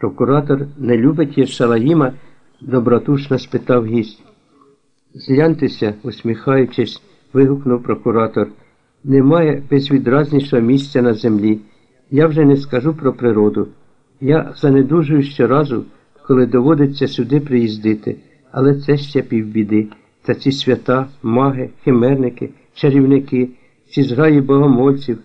Прокуратор не любить Єршалаїма? добротушно спитав гість. Згляньтеся, усміхаючись, вигукнув прокуратор. Немає безвідразнішого місця на землі. Я вже не скажу про природу. Я занедужую щоразу, коли доводиться сюди приїздити, але це ще півбіди. Та ці свята, маги, химерники, чарівники, ці зграї богомольців,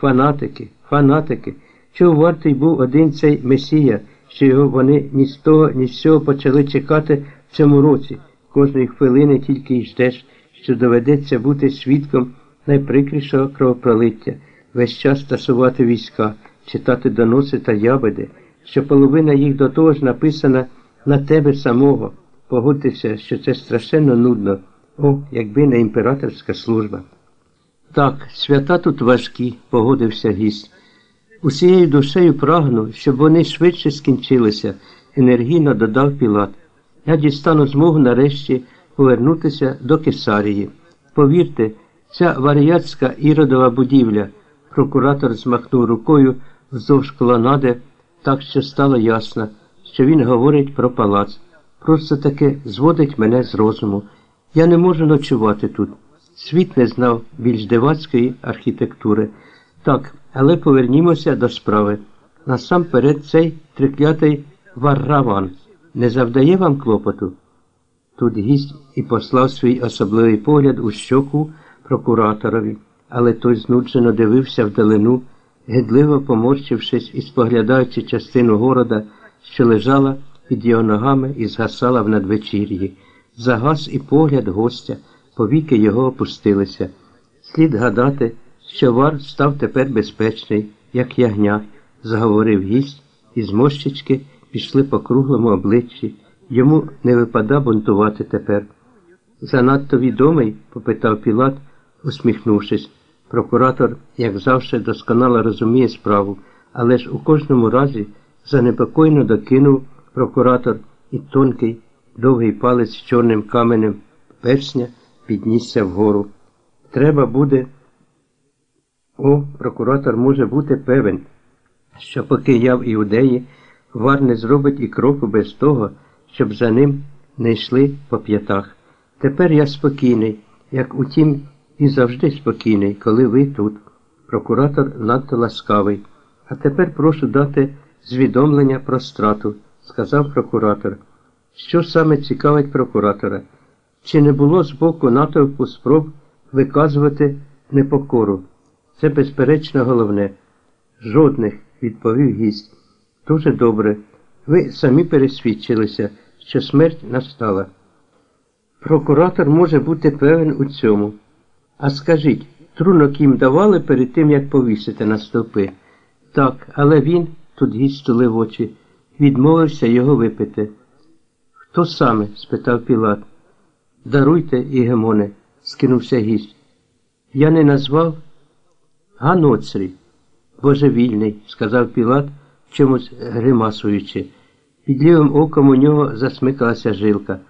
фанатики, фанатики. Чого вартий був один цей Месія, що його вони ні з того, ні з цього почали чекати в цьому році. Кожної хвилини тільки й ждеш, що доведеться бути свідком найприкрішого кровопролиття, весь час тасувати війська, читати доноси та ябеди, що половина їх до того ж написана на тебе самого. Погодьтеся, що це страшенно нудно, о, якби не імператорська служба. Так, свята тут важкі, погодився гість. Усією душею прагну, щоб вони швидше скінчилися, енергійно додав Пілат. Я дістану змогу нарешті повернутися до Кесарії. Повірте, ця варіатська іродова будівля, прокуратор змахнув рукою вздовж колонади, так що стало ясно, що він говорить про палац. Просто таки зводить мене з розуму. Я не можу ночувати тут. Світ не знав більш дивацької архітектури. Так, але повернімося до справи. Насамперед цей триклятий варраван не завдає вам клопоту? Тут гість і послав свій особливий погляд у щоку прокураторові, але той знуджено дивився вдалину, гидливо поморщившись і споглядаючи частину города, що лежала під його ногами і згасала в надвечір'ї. Загас і погляд гостя, повіки його опустилися. Слід гадати, що вар став тепер безпечний, як ягня, заговорив гість, і з пішли по круглому обличчі. Йому не випада бунтувати тепер. Занадто відомий? попитав Пілат, усміхнувшись. Прокуратор, як завжди, досконало розуміє справу, але ж у кожному разі занепокойно докинув прокуратор і тонкий, довгий палець з чорним каменем персня піднісся вгору. Треба буде. О, прокуратор може бути певен, що поки я в іудеї, вар не зробить і кроку без того, щоб за ним не йшли по п'ятах. Тепер я спокійний, як утім і завжди спокійний, коли ви тут. Прокуратор надто ласкавий. А тепер прошу дати звідомлення про страту, сказав прокуратор. Що саме цікавить прокуратора? Чи не було з боку натовпу спроб виказувати непокору? Це, безперечно, головне. Жодних, відповів гість. Дуже добре. Ви самі пересвідчилися, що смерть настала. Прокуратор може бути певен у цьому. А скажіть, трунок їм давали перед тим, як повісити на стовпи? Так, але він, тут гість стулив очі, відмовився його випити. Хто саме? спитав Пілат. Даруйте, Ігемоне, скинувся гість. Я не назвав Ганоцрі. Божевільний, сказав Пілат, чомусь гримасуючи. Під лівим оком у нього засмикалася жилка.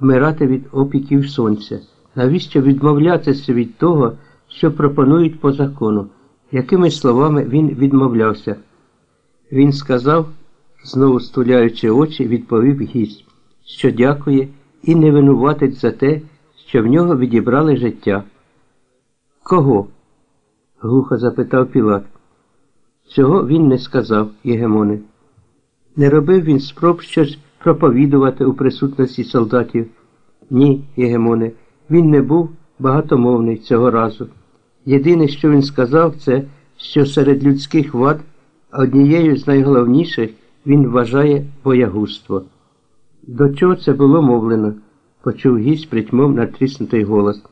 Вмирати від опіків сонця. Навіщо відмовлятися від того, що пропонують по закону? Якими словами він відмовлявся? Він сказав, знову стуляючи очі, відповів гість, що дякує і не винуватить за те, що в нього відібрали життя. Кого? Глухо запитав Пілат. Цього він не сказав, Єгемоне. Не робив він спроб щось проповідувати у присутності солдатів. Ні, Єгемоне, він не був багатомовний цього разу. Єдине, що він сказав, це, що серед людських вад однією з найголовніших він вважає боягузтво. До чого це було мовлено? почув гість притьмом натріснутий голос.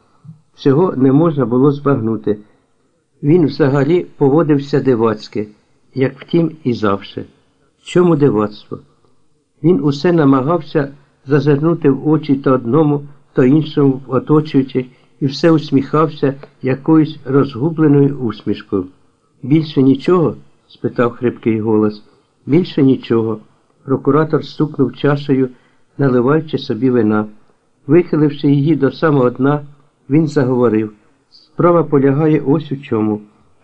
Цього не можна було збагнути. Він взагалі поводився дивацьки, як втім і завше. Чому дивацтво? Він усе намагався зазирнути в очі то одному, то іншому в оточуючих і все усміхався якоюсь розгубленою усмішкою. Більше нічого? спитав хрипкий голос. Більше нічого. Прокуратор стукнув чашею, наливаючи собі вина. Вихиливши її до самого дна, він заговорив. Справа полягає ось у чому.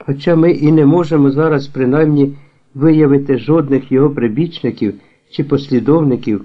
Хоча ми і не можемо зараз принаймні виявити жодних його прибічників чи послідовників